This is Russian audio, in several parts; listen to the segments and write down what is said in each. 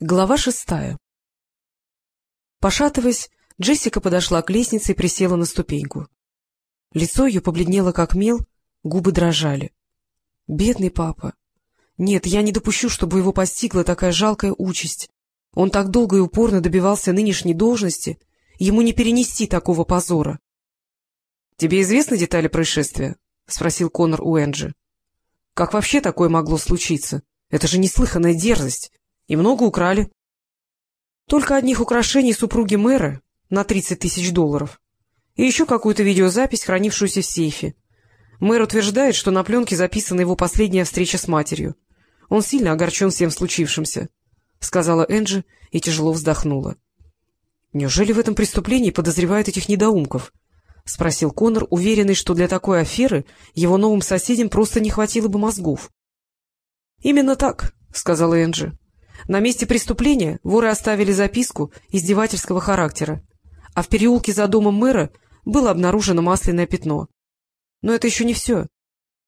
Глава шестая Пошатываясь, Джессика подошла к лестнице и присела на ступеньку. Лицо ее побледнело, как мел, губы дрожали. Бедный папа! Нет, я не допущу, чтобы его постигла такая жалкая участь. Он так долго и упорно добивался нынешней должности, ему не перенести такого позора. — Тебе известны детали происшествия? — спросил Конор у Энджи. — Как вообще такое могло случиться? Это же неслыханная дерзость. И много украли. Только одних украшений супруги мэра на 30 тысяч долларов. И еще какую-то видеозапись, хранившуюся в сейфе. Мэр утверждает, что на пленке записана его последняя встреча с матерью. Он сильно огорчен всем случившимся, — сказала Энджи и тяжело вздохнула. — Неужели в этом преступлении подозревают этих недоумков? — спросил Конор, уверенный, что для такой аферы его новым соседям просто не хватило бы мозгов. — Именно так, — сказала Энджи. На месте преступления воры оставили записку издевательского характера, а в переулке за домом мэра было обнаружено масляное пятно. Но это еще не все.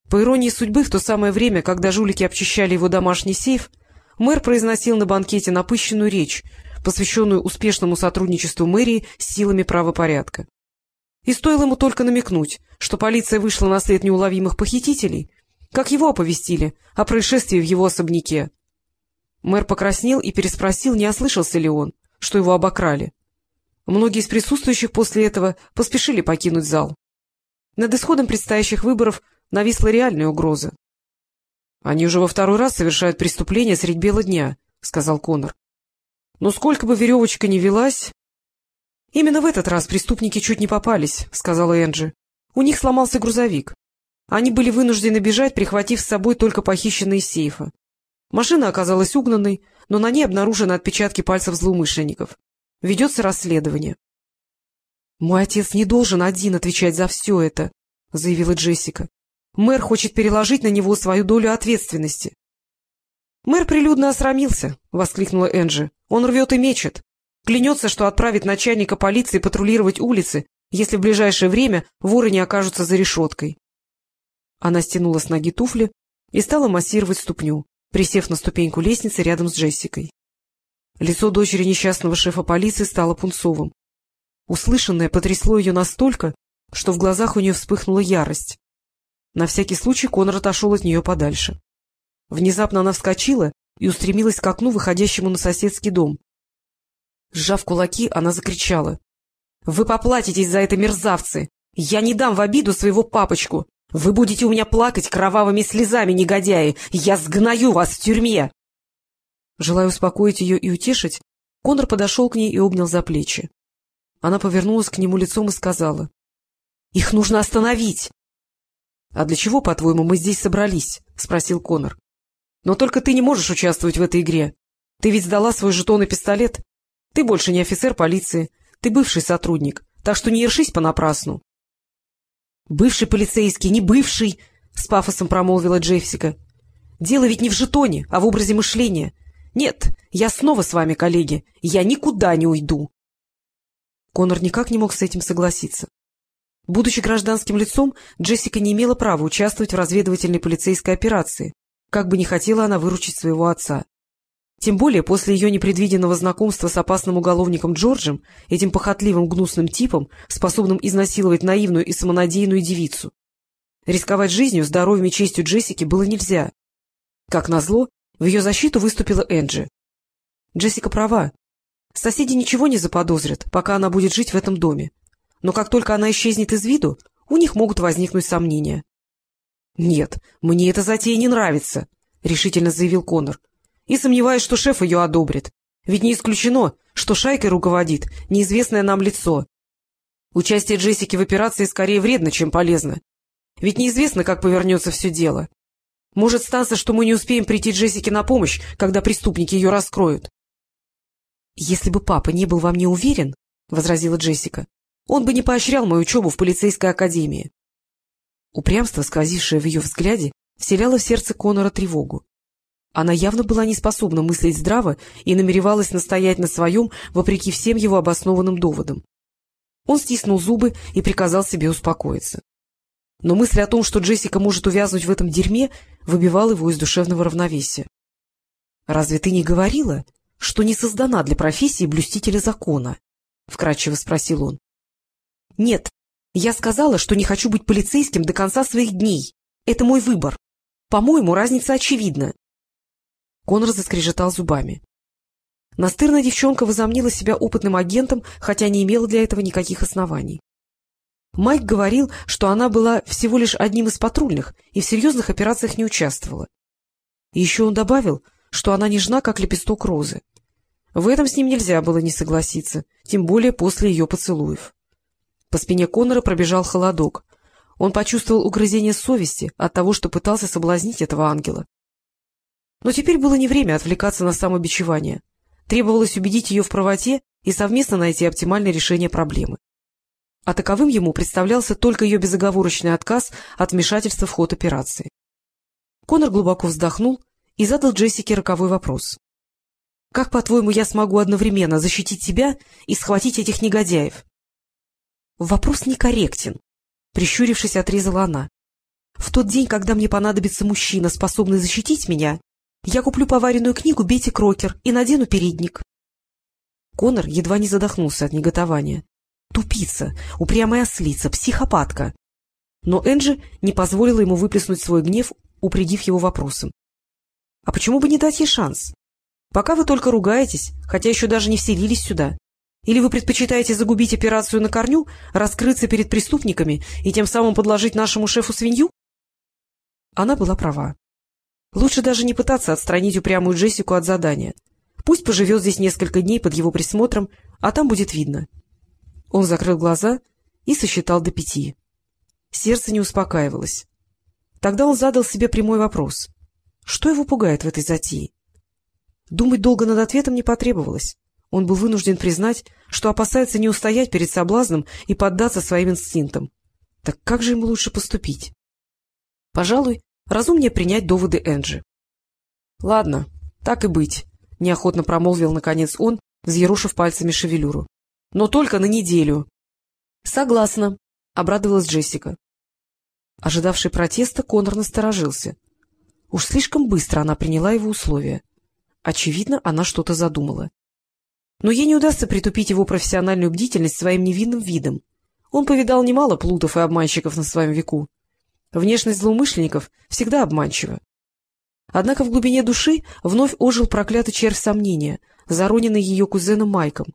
По иронии судьбы, в то самое время, когда жулики обчищали его домашний сейф, мэр произносил на банкете напыщенную речь, посвященную успешному сотрудничеству мэрии с силами правопорядка. И стоило ему только намекнуть, что полиция вышла на след неуловимых похитителей, как его оповестили о происшествии в его особняке. Мэр покраснел и переспросил, не ослышался ли он, что его обокрали. Многие из присутствующих после этого поспешили покинуть зал. Над исходом предстоящих выборов нависла реальная угроза. — Они уже во второй раз совершают преступление средь бела дня, — сказал Конор. — Но сколько бы веревочка ни велась... — Именно в этот раз преступники чуть не попались, — сказала Энджи. У них сломался грузовик. Они были вынуждены бежать, прихватив с собой только похищенные из сейфа. Машина оказалась угнанной, но на ней обнаружены отпечатки пальцев злоумышленников. Ведется расследование. — Мой отец не должен один отвечать за все это, — заявила Джессика. — Мэр хочет переложить на него свою долю ответственности. — Мэр прилюдно осрамился, — воскликнула Энджи. — Он рвет и мечет. Клянется, что отправит начальника полиции патрулировать улицы, если в ближайшее время воры не окажутся за решеткой. Она стянула с ноги туфли и стала массировать ступню присев на ступеньку лестницы рядом с Джессикой. Лицо дочери несчастного шефа полиции стало пунцовым. Услышанное потрясло ее настолько, что в глазах у нее вспыхнула ярость. На всякий случай Конор отошел от нее подальше. Внезапно она вскочила и устремилась к окну, выходящему на соседский дом. Сжав кулаки, она закричала. — Вы поплатитесь за это, мерзавцы! Я не дам в обиду своего папочку! Вы будете у меня плакать кровавыми слезами, негодяи! Я сгною вас в тюрьме! Желая успокоить ее и утешить, Конор подошел к ней и обнял за плечи. Она повернулась к нему лицом и сказала. — Их нужно остановить! — А для чего, по-твоему, мы здесь собрались? — спросил Конор. — Но только ты не можешь участвовать в этой игре. Ты ведь сдала свой жетон и пистолет. Ты больше не офицер полиции, ты бывший сотрудник, так что не ершись понапрасну. Бывший полицейский, не бывший, — с пафосом промолвила Джессика. — Дело ведь не в жетоне, а в образе мышления. Нет, я снова с вами, коллеги, я никуда не уйду. Конор никак не мог с этим согласиться. Будучи гражданским лицом, Джессика не имела права участвовать в разведывательной полицейской операции, как бы не хотела она выручить своего отца. Тем более после ее непредвиденного знакомства с опасным уголовником Джорджем, этим похотливым гнусным типом, способным изнасиловать наивную и самонадеянную девицу. Рисковать жизнью, здоровьем и честью Джессики было нельзя. Как назло, в ее защиту выступила Энджи. Джессика права. Соседи ничего не заподозрят, пока она будет жить в этом доме. Но как только она исчезнет из виду, у них могут возникнуть сомнения. — Нет, мне эта затея не нравится, — решительно заявил Конор и сомневаюсь, что шеф ее одобрит. Ведь не исключено, что шайкой руководит неизвестное нам лицо. Участие Джессики в операции скорее вредно, чем полезно. Ведь неизвестно, как повернется все дело. Может статься, что мы не успеем прийти Джессике на помощь, когда преступники ее раскроют. — Если бы папа не был во мне уверен, — возразила Джессика, — он бы не поощрял мою учебу в полицейской академии. Упрямство, сквозившее в ее взгляде, вселяло в сердце Конора тревогу. Она явно была не способна мыслить здраво и намеревалась настоять на своем, вопреки всем его обоснованным доводам. Он стиснул зубы и приказал себе успокоиться. Но мысль о том, что Джессика может увязнуть в этом дерьме, выбивала его из душевного равновесия. — Разве ты не говорила? — что не создана для профессии блюстителя закона? — вкратчиво спросил он. — Нет, я сказала, что не хочу быть полицейским до конца своих дней. Это мой выбор. По-моему, разница очевидна. Конор заскрежетал зубами. Настырная девчонка возомнила себя опытным агентом, хотя не имела для этого никаких оснований. Майк говорил, что она была всего лишь одним из патрульных и в серьезных операциях не участвовала. И еще он добавил, что она нежна, как лепесток розы. В этом с ним нельзя было не согласиться, тем более после ее поцелуев. По спине Коннора пробежал холодок. Он почувствовал угрызение совести от того, что пытался соблазнить этого ангела. Но теперь было не время отвлекаться на самобичевание. Требовалось убедить ее в правоте и совместно найти оптимальное решение проблемы. А таковым ему представлялся только ее безоговорочный отказ от вмешательства в ход операции. Конор глубоко вздохнул и задал Джессике роковой вопрос. — Как, по-твоему, я смогу одновременно защитить тебя и схватить этих негодяев? — Вопрос некорректен, — прищурившись, отрезала она. — В тот день, когда мне понадобится мужчина, способный защитить меня, я куплю поваренную книгу Бетти Крокер и надену передник. Конор едва не задохнулся от неготования. Тупица, упрямая ослица, психопатка. Но Энджи не позволила ему выплеснуть свой гнев, упредив его вопросом. — А почему бы не дать ей шанс? Пока вы только ругаетесь, хотя еще даже не вселились сюда. Или вы предпочитаете загубить операцию на корню, раскрыться перед преступниками и тем самым подложить нашему шефу свинью? Она была права. Лучше даже не пытаться отстранить упрямую Джессику от задания. Пусть поживет здесь несколько дней под его присмотром, а там будет видно. Он закрыл глаза и сосчитал до пяти. Сердце не успокаивалось. Тогда он задал себе прямой вопрос. Что его пугает в этой затее? Думать долго над ответом не потребовалось. Он был вынужден признать, что опасается не устоять перед соблазном и поддаться своим инстинктам. Так как же ему лучше поступить? Пожалуй, разумнее принять доводы Энджи. — Ладно, так и быть, — неохотно промолвил, наконец, он, взъерушив пальцами шевелюру. — Но только на неделю. — Согласна, — обрадовалась Джессика. Ожидавший протеста, Конор насторожился. Уж слишком быстро она приняла его условия. Очевидно, она что-то задумала. Но ей не удастся притупить его профессиональную бдительность своим невинным видом. Он повидал немало плутов и обманщиков на своем веку. Внешность злоумышленников всегда обманчива. Однако в глубине души вновь ожил проклятый червь сомнения, зароненный ее кузеном Майком.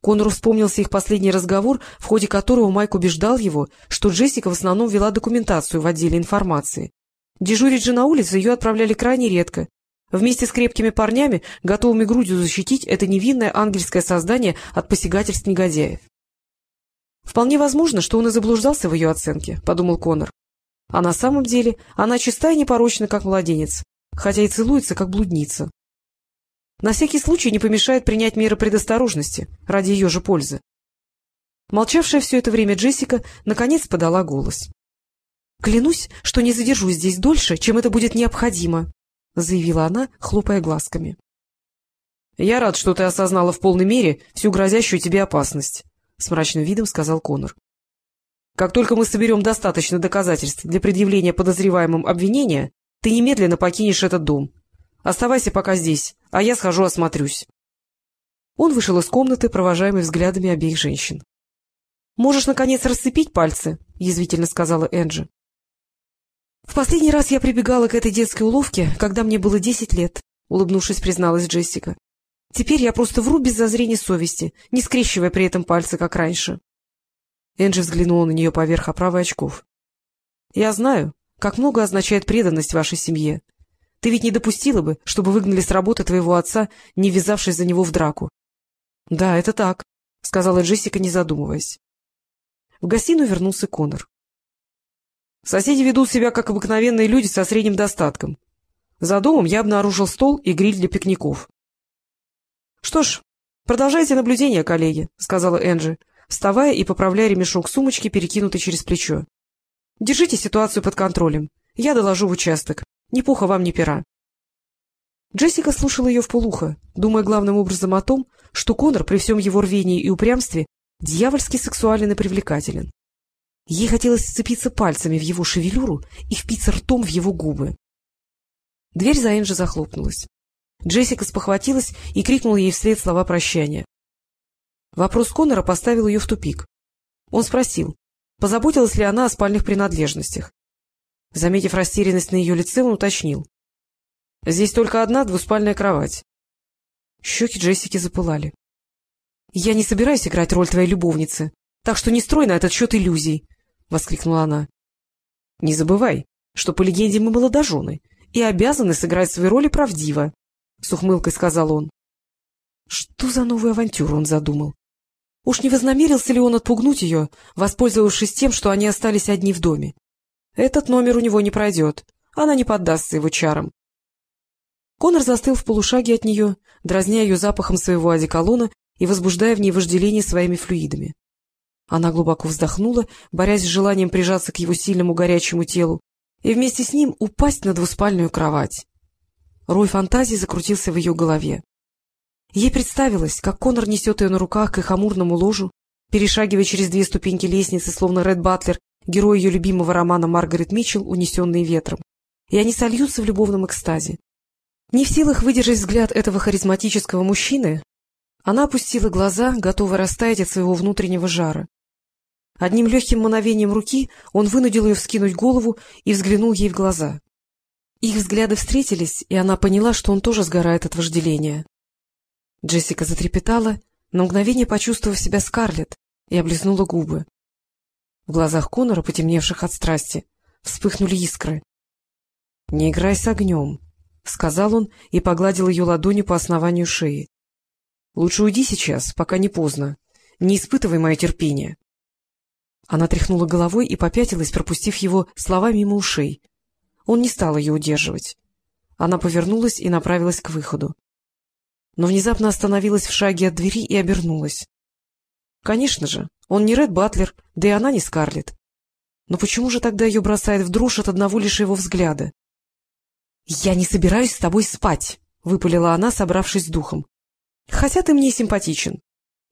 Конору вспомнился их последний разговор, в ходе которого Майк убеждал его, что Джессика в основном вела документацию в отделе информации. Дежурить же на улице ее отправляли крайне редко. Вместе с крепкими парнями, готовыми грудью защитить это невинное ангельское создание от посягательств негодяев. «Вполне возможно, что он и заблуждался в ее оценке», — подумал Конор. А на самом деле она чиста и непорочна, как младенец, хотя и целуется, как блудница. На всякий случай не помешает принять меры предосторожности ради ее же пользы. Молчавшая все это время Джессика наконец подала голос. — Клянусь, что не задержусь здесь дольше, чем это будет необходимо, — заявила она, хлопая глазками. — Я рад, что ты осознала в полной мере всю грозящую тебе опасность, — с мрачным видом сказал Конор. Как только мы соберем достаточно доказательств для предъявления подозреваемым обвинения, ты немедленно покинешь этот дом. Оставайся пока здесь, а я схожу осмотрюсь. Он вышел из комнаты, провожаемый взглядами обеих женщин. — Можешь, наконец, расцепить пальцы, — язвительно сказала Энджи. — В последний раз я прибегала к этой детской уловке, когда мне было десять лет, — улыбнувшись, призналась Джессика. — Теперь я просто вру без зазрения совести, не скрещивая при этом пальцы, как раньше. Энджи взглянула на нее поверх оправы очков. — Я знаю, как много означает преданность вашей семье. Ты ведь не допустила бы, чтобы выгнали с работы твоего отца, не ввязавшись за него в драку. — Да, это так, — сказала Джессика, не задумываясь. В гостиную вернулся Конор. Соседи ведут себя, как обыкновенные люди со средним достатком. За домом я обнаружил стол и гриль для пикников. — Что ж, продолжайте наблюдение, коллеги, — сказала Энджи вставая и поправляя ремешок сумочки, перекинутый через плечо. — Держите ситуацию под контролем. Я доложу в участок. Ни пуха вам, ни пера. Джессика слушала ее вполуха, думая главным образом о том, что Конор при всем его рвении и упрямстве дьявольски сексуален и привлекателен. Ей хотелось сцепиться пальцами в его шевелюру и впиться ртом в его губы. Дверь за Энджи захлопнулась. Джессика спохватилась и крикнула ей вслед слова прощания. Вопрос Коннора поставил ее в тупик. Он спросил, позаботилась ли она о спальных принадлежностях. Заметив растерянность на ее лице, он уточнил. — Здесь только одна двуспальная кровать. Щеки Джессики запылали. — Я не собираюсь играть роль твоей любовницы, так что не строй на этот счет иллюзий, — воскликнула она. — Не забывай, что по легенде мы молодожены и обязаны сыграть свои роли правдиво, — с ухмылкой сказал он. Что за новую авантюру он задумал? Уж не вознамерился ли он отпугнуть ее, воспользовавшись тем, что они остались одни в доме? Этот номер у него не пройдет, она не поддастся его чарам. Конор застыл в полушаге от нее, дразня ее запахом своего одеколона и возбуждая в ней вожделение своими флюидами. Она глубоко вздохнула, борясь с желанием прижаться к его сильному горячему телу, и вместе с ним упасть на двуспальную кровать. Рой фантазии закрутился в ее голове. Ей представилось, как Конор несет ее на руках к их амурному ложу, перешагивая через две ступеньки лестницы, словно Ред Батлер, герой ее любимого романа Маргарет Митчелл «Унесенные ветром», и они сольются в любовном экстазе. Не в силах выдержать взгляд этого харизматического мужчины, она опустила глаза, готовая растаять от своего внутреннего жара. Одним легким мановением руки он вынудил ее вскинуть голову и взглянул ей в глаза. Их взгляды встретились, и она поняла, что он тоже сгорает от вожделения. Джессика затрепетала, на мгновение почувствовав себя Скарлетт, и облизнула губы. В глазах Конора, потемневших от страсти, вспыхнули искры. — Не играй с огнем, — сказал он и погладил ее ладонью по основанию шеи. — Лучше уйди сейчас, пока не поздно. Не испытывай мое терпение. Она тряхнула головой и попятилась, пропустив его слова мимо ушей. Он не стал ее удерживать. Она повернулась и направилась к выходу но внезапно остановилась в шаге от двери и обернулась. Конечно же, он не Ред Батлер, да и она не Скарлетт. Но почему же тогда ее бросает в дрожь от одного лишь его взгляда? — Я не собираюсь с тобой спать, — выпалила она, собравшись с духом. — Хотя ты мне симпатичен.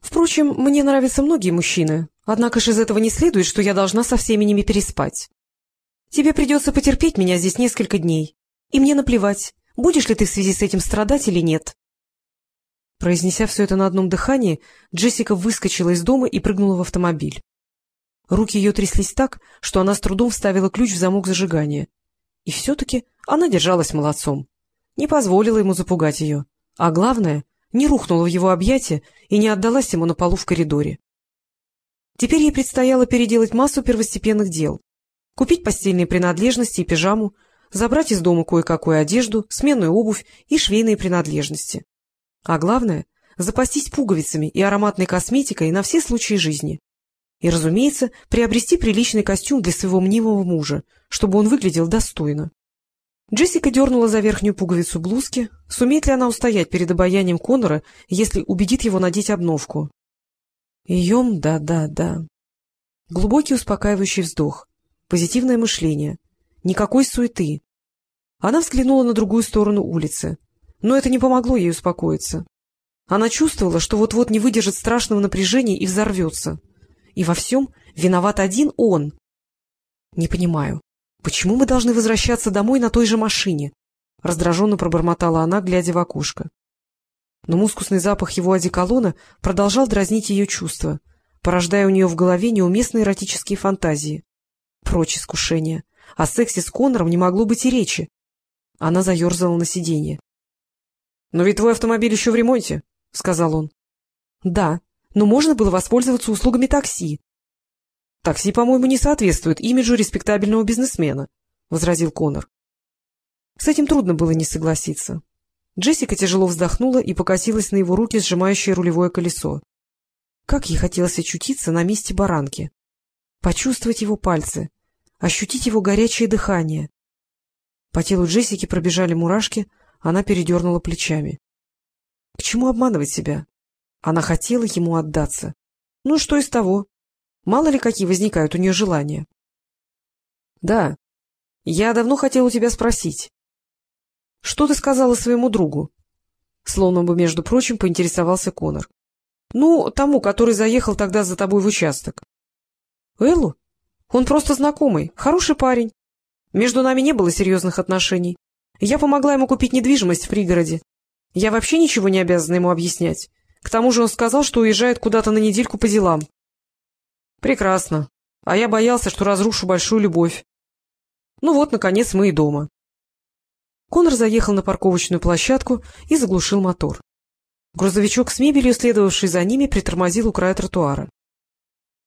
Впрочем, мне нравятся многие мужчины, однако же из этого не следует, что я должна со всеми ними переспать. Тебе придется потерпеть меня здесь несколько дней, и мне наплевать, будешь ли ты в связи с этим страдать или нет. Произнеся все это на одном дыхании, Джессика выскочила из дома и прыгнула в автомобиль. Руки ее тряслись так, что она с трудом вставила ключ в замок зажигания. И все-таки она держалась молодцом. Не позволила ему запугать ее. А главное, не рухнула в его объятия и не отдалась ему на полу в коридоре. Теперь ей предстояло переделать массу первостепенных дел. Купить постельные принадлежности и пижаму, забрать из дома кое-какую одежду, сменную обувь и швейные принадлежности. А главное — запастись пуговицами и ароматной косметикой на все случаи жизни. И, разумеется, приобрести приличный костюм для своего мнимого мужа, чтобы он выглядел достойно. Джессика дернула за верхнюю пуговицу блузки. Сумеет ли она устоять перед обаянием Конора, если убедит его надеть обновку? Ием, да-да-да. Глубокий успокаивающий вздох, позитивное мышление, никакой суеты. Она взглянула на другую сторону улицы. Но это не помогло ей успокоиться. Она чувствовала, что вот-вот не выдержит страшного напряжения и взорвется. И во всем виноват один он. — Не понимаю, почему мы должны возвращаться домой на той же машине? — раздраженно пробормотала она, глядя в окошко. Но мускусный запах его одеколона продолжал дразнить ее чувства, порождая у нее в голове неуместные эротические фантазии. Прочь искушения. О сексе с Конором не могло быть и речи. Она заерзала на сиденье. — Но ведь твой автомобиль еще в ремонте, — сказал он. — Да, но можно было воспользоваться услугами такси. — Такси, по-моему, не соответствует имиджу респектабельного бизнесмена, — возразил Конор. С этим трудно было не согласиться. Джессика тяжело вздохнула и покосилась на его руки, сжимающие рулевое колесо. Как ей хотелось очутиться на месте баранки, почувствовать его пальцы, ощутить его горячее дыхание. По телу Джессики пробежали мурашки — она передернула плечами. К чему обманывать себя? Она хотела ему отдаться. Ну, что из того? Мало ли какие возникают у нее желания. — Да, я давно хотел у тебя спросить. — Что ты сказала своему другу? Словно бы, между прочим, поинтересовался Конор. — Ну, тому, который заехал тогда за тобой в участок. — Эллу? Он просто знакомый, хороший парень. Между нами не было серьезных отношений. Я помогла ему купить недвижимость в пригороде. Я вообще ничего не обязана ему объяснять. К тому же он сказал, что уезжает куда-то на недельку по делам. — Прекрасно. А я боялся, что разрушу большую любовь. Ну вот, наконец, мы и дома. Конор заехал на парковочную площадку и заглушил мотор. Грузовичок с мебелью, следовавший за ними, притормозил у края тротуара.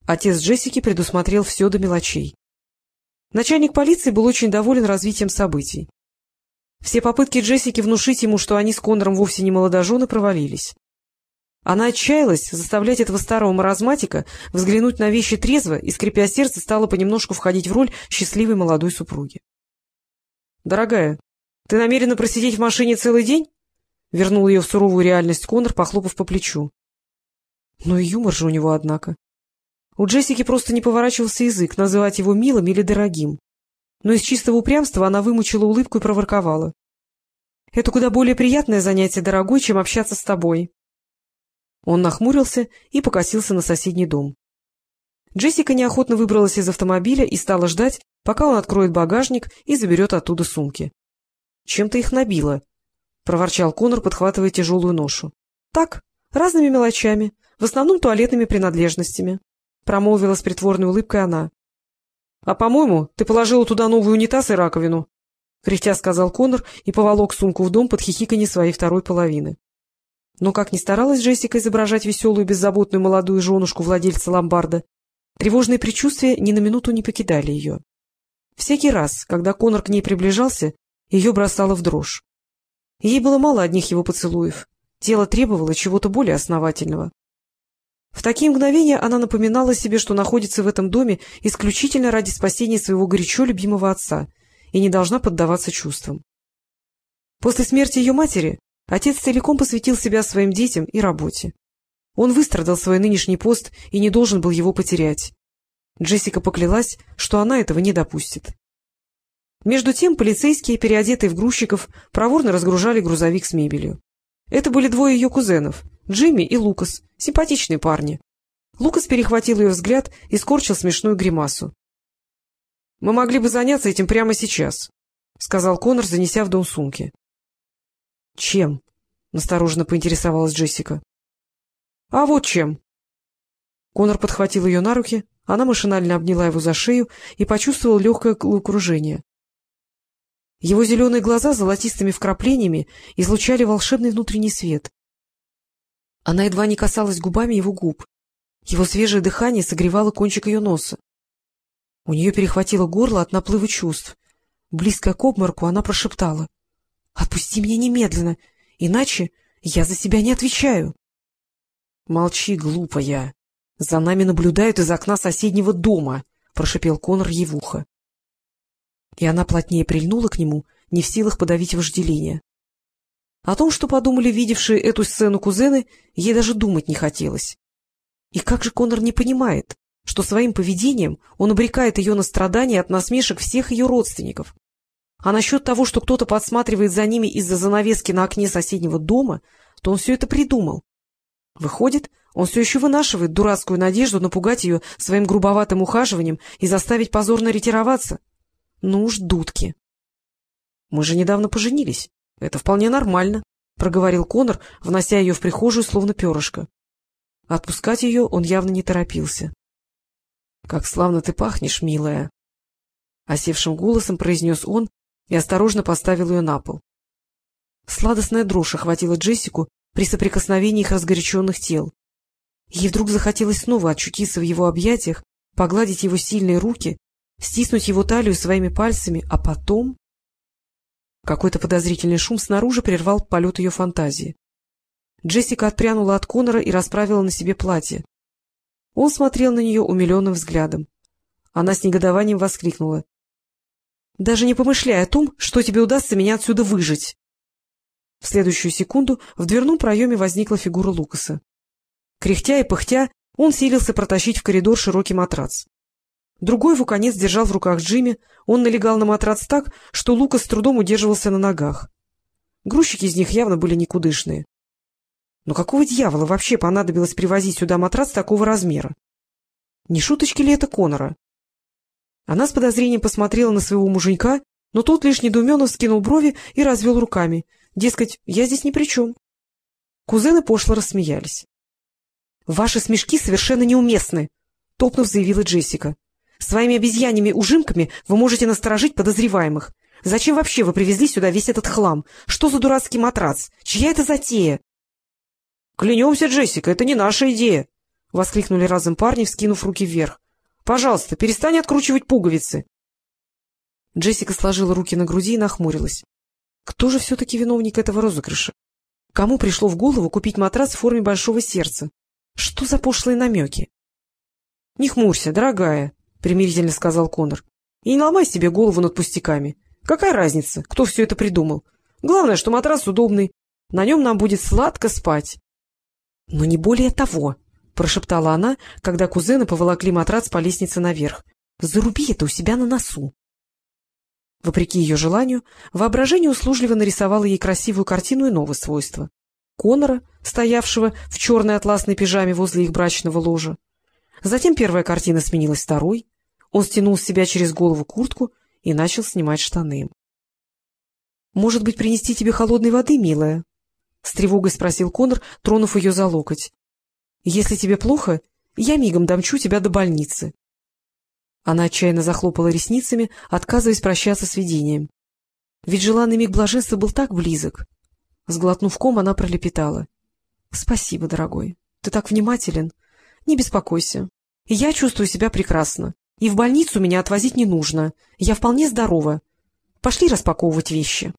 Отец Джессики предусмотрел все до мелочей. Начальник полиции был очень доволен развитием событий. Все попытки Джессики внушить ему, что они с Конором вовсе не молодожены, провалились. Она отчаялась заставлять этого старого маразматика взглянуть на вещи трезво и, скрипя сердце, стала понемножку входить в роль счастливой молодой супруги. — Дорогая, ты намерена просидеть в машине целый день? — вернул ее в суровую реальность Конор, похлопав по плечу. Ну и юмор же у него, однако. У Джессики просто не поворачивался язык называть его милым или дорогим. Но из чистого упрямства она вымучила улыбку и проворковала. — Это куда более приятное занятие, дорогой, чем общаться с тобой. Он нахмурился и покосился на соседний дом. Джессика неохотно выбралась из автомобиля и стала ждать, пока он откроет багажник и заберет оттуда сумки. — Чем ты их набила? — проворчал Конор, подхватывая тяжелую ношу. — Так, разными мелочами, в основном туалетными принадлежностями, — промолвила с притворной улыбкой она. — А, по-моему, ты положила туда новый унитаз и раковину, — кряхтя сказал Конор и поволок сумку в дом под хихиканье своей второй половины. Но как ни старалась Джессика изображать веселую, беззаботную молодую женушку владельца ломбарда, тревожные предчувствия ни на минуту не покидали ее. Всякий раз, когда Конор к ней приближался, ее бросало в дрожь. Ей было мало одних его поцелуев, тело требовало чего-то более основательного. В такие мгновения она напоминала себе, что находится в этом доме исключительно ради спасения своего горячо любимого отца и не должна поддаваться чувствам. После смерти ее матери Отец целиком посвятил себя своим детям и работе. Он выстрадал свой нынешний пост и не должен был его потерять. Джессика поклялась, что она этого не допустит. Между тем полицейские, переодетые в грузчиков, проворно разгружали грузовик с мебелью. Это были двое ее кузенов, Джимми и Лукас, симпатичные парни. Лукас перехватил ее взгляд и скорчил смешную гримасу. — Мы могли бы заняться этим прямо сейчас, — сказал Конор, занеся в дом сумки. — Чем? — настороженно поинтересовалась Джессика. — А вот чем. Конор подхватил ее на руки, она машинально обняла его за шею и почувствовала легкое головокружение. Его зеленые глаза с золотистыми вкраплениями излучали волшебный внутренний свет. Она едва не касалась губами его губ. Его свежее дыхание согревало кончик ее носа. У нее перехватило горло от наплыва чувств. Близко к обморку она прошептала. Отпусти меня немедленно, иначе я за себя не отвечаю. — Молчи, глупая. За нами наблюдают из окна соседнего дома, — прошипел Конор ей в ухо. И она плотнее прильнула к нему, не в силах подавить вожделение. О том, что подумали видевшие эту сцену кузены, ей даже думать не хотелось. И как же Конор не понимает, что своим поведением он обрекает ее на страдания от насмешек всех ее родственников? А насчет того, что кто-то подсматривает за ними из-за занавески на окне соседнего дома, то он все это придумал. Выходит, он все еще вынашивает дурацкую надежду напугать ее своим грубоватым ухаживанием и заставить позорно ретироваться. Ну уж дудки. — Мы же недавно поженились. Это вполне нормально, — проговорил Конор, внося ее в прихожую, словно перышко. Отпускать ее он явно не торопился. — Как славно ты пахнешь, милая! — осевшим голосом произнес он, и осторожно поставил ее на пол. Сладостная дрожь охватила Джессику при соприкосновении их разгоряченных тел. Ей вдруг захотелось снова очутиться в его объятиях, погладить его сильные руки, стиснуть его талию своими пальцами, а потом... Какой-то подозрительный шум снаружи прервал полет ее фантазии. Джессика отпрянула от Конора и расправила на себе платье. Он смотрел на нее умиленным взглядом. Она с негодованием воскликнула. Даже не помышляй о том, что тебе удастся меня отсюда выжить. В следующую секунду в дверном проеме возникла фигура Лукаса. Кряхтя и пыхтя, он силился протащить в коридор широкий матрац. Другой его конец держал в руках Джимми, он налегал на матрац так, что Лукас с трудом удерживался на ногах. Грузчики из них явно были никудышные. Но какого дьявола вообще понадобилось привозить сюда матрац такого размера? Не шуточки ли это Конора? Она с подозрением посмотрела на своего муженька, но тот лишь недоуменно вскинул брови и развел руками. Дескать, я здесь ни при чем. Кузены пошло рассмеялись. — Ваши смешки совершенно неуместны, — топнув заявила Джессика. — Своими обезьяньями ужимками вы можете насторожить подозреваемых. Зачем вообще вы привезли сюда весь этот хлам? Что за дурацкий матрац? Чья это затея? — Клянемся, Джессика, это не наша идея! — воскликнули разом парни, вскинув руки вверх. — Пожалуйста, перестань откручивать пуговицы. Джессика сложила руки на груди и нахмурилась. Кто же все-таки виновник этого розыгрыша? Кому пришло в голову купить матрас в форме большого сердца? Что за пошлые намеки? — Не хмурься, дорогая, — примирительно сказал Конор. — И не ломай себе голову над пустяками. Какая разница, кто все это придумал? Главное, что матрас удобный. На нем нам будет сладко спать. — Но не более того, — прошептала она, когда кузены поволокли матрас по лестнице наверх. — Заруби это у себя на носу. Вопреки ее желанию, воображение услужливо нарисовало ей красивую картину иного свойства. Конора, стоявшего в черной атласной пижаме возле их брачного ложа. Затем первая картина сменилась второй. Он стянул с себя через голову куртку и начал снимать штаны. — Может быть, принести тебе холодной воды, милая? — с тревогой спросил Конор, тронув ее за локоть. — Если тебе плохо, я мигом домчу тебя до больницы. Она отчаянно захлопала ресницами, отказываясь прощаться с видением. Ведь желанный миг блаженства был так близок. Сглотнув ком, она пролепетала. — Спасибо, дорогой. Ты так внимателен. Не беспокойся. Я чувствую себя прекрасно. И в больницу меня отвозить не нужно. Я вполне здорова. Пошли распаковывать вещи.